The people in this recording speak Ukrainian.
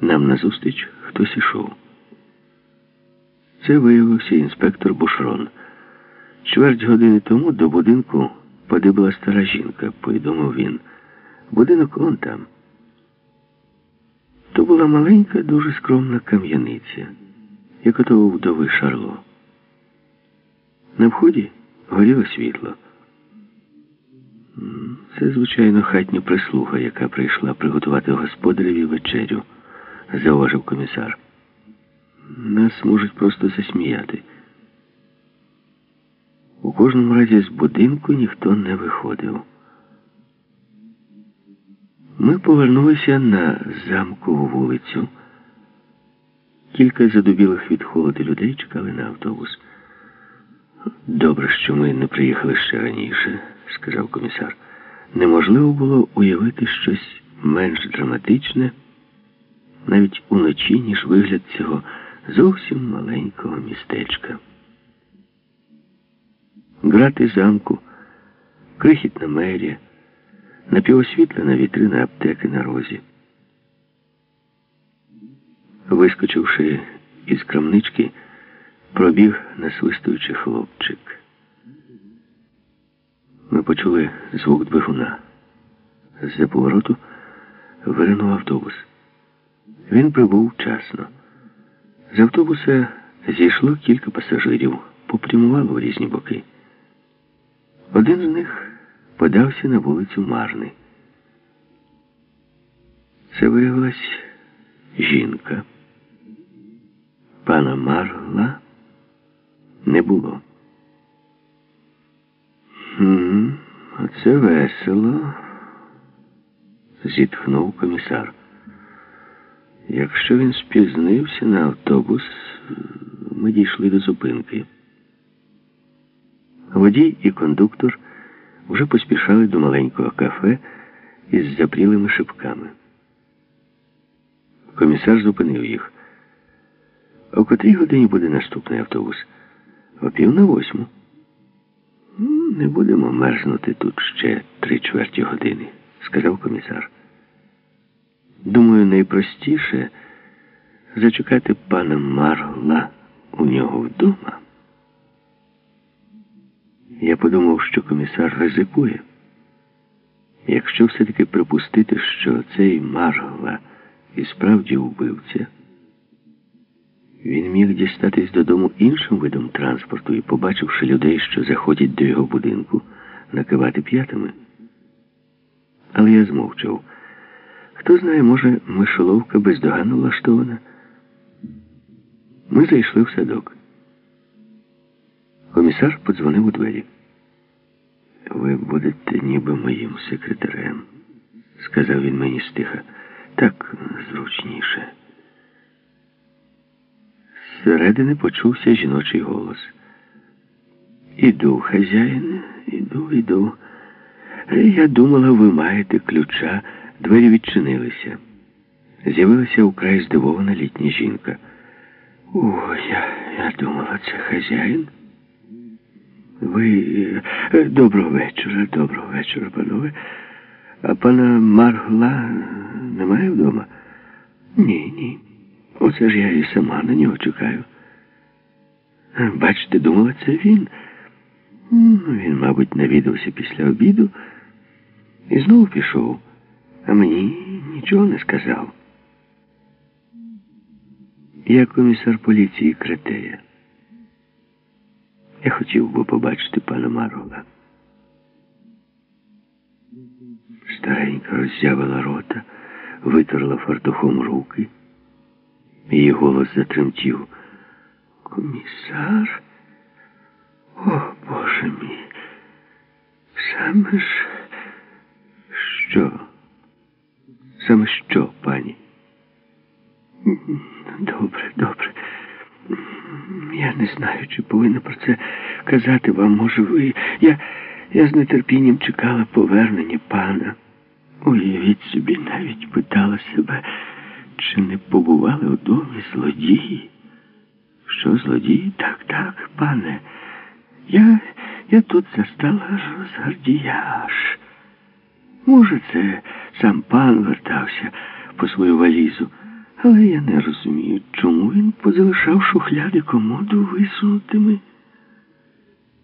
Нам назустріч хтось ішов. Це виявився інспектор Бушрон. Чверть години тому до будинку подибила стара жінка, повідомив він. Будинок он там. То була маленька, дуже скромна кам'яниця, як ото у вдови Шарло. На вході горіло світло. Це, звичайно, хатня прислуга, яка прийшла приготувати господареві вечерю, зауважив комісар. Нас можуть просто засміяти. У кожному разі з будинку ніхто не виходив. Ми повернулися на замкову вулицю. Кілька задубілих від холоду людей чекали на автобус. Добре, що ми не приїхали ще раніше, сказав комісар. Неможливо було уявити щось менш драматичне навіть уночі, ніж вигляд цього зовсім маленького містечка. Грати замку, крихітна мерія, напівосвітлена вітрина аптеки на розі. Вискочивши із крамнички, пробіг насвистуючи хлопчик. Ми почули звук двигуна. З-за повороту виринув автобус. Він прибув вчасно. З автобуса зійшло кілька пасажирів, попрямувало в різні боки. Один з них подався на вулицю Марни. Це виявилась жінка. Пана Марла не було. «Хм, Оце весело, зітхнув комісар. Якщо він спізнився на автобус, ми дійшли до зупинки. Водій і кондуктор вже поспішали до маленького кафе із запрілими шибками. Комісар зупинив їх. О котрій годині буде наступний автобус? О пів на восьму. Не будемо мерзнути тут ще три чверті години, сказав комісар. Думаю, найпростіше зачекати пана Марла у нього вдома. Я подумав, що комісар ризикує. Якщо все-таки припустити, що цей Маргла і справді вбивця, він міг дістатись додому іншим видом транспорту і, побачивши людей, що заходять до його будинку, накивати п'ятами. Але я змовчав. Хто знає, може, мишоловка бездоганно влаштована. Ми зайшли в садок. Комісар подзвонив у двері. Ви будете ніби моїм секретарем, сказав він мені стиха. Так зручніше. Зсередини почувся жіночий голос. Іду, хазяїне, іду, іду. Я думала, ви маєте ключа. Двері відчинилися. З'явилася украй здивована літня жінка. О, я, я думала, це хазяїн. Ви доброго вечора, доброго вечора, панове. А пана Маргла немає вдома? Ні, ні. Оце ж я і сама на нього чекаю. Бачите, думала, це він. Він, мабуть, навідався після обіду і знову пішов, а мені нічого не сказав. Я комісар поліції Кретея. Я хотів би побачити пана Марола. Старенька роззявила рота, витерла фартухом руки. Її голос затремтів. Комісар? О, Боже мій. Саме ж що? Саме що, пані? Добре, добре. Я не знаю, чи повинна про це казати вам, може, ви. Я я з нетерпінням чекала повернення пана. Уявіть собі, навіть питала себе, чи не побували у домі злодії? Що злодії? Так, так, пане. Я я тут застала розгардіяж. Може, це сам пан вертався по свою валізу, Але я не розумію, чому він позалишав шухляди комоду висунутими.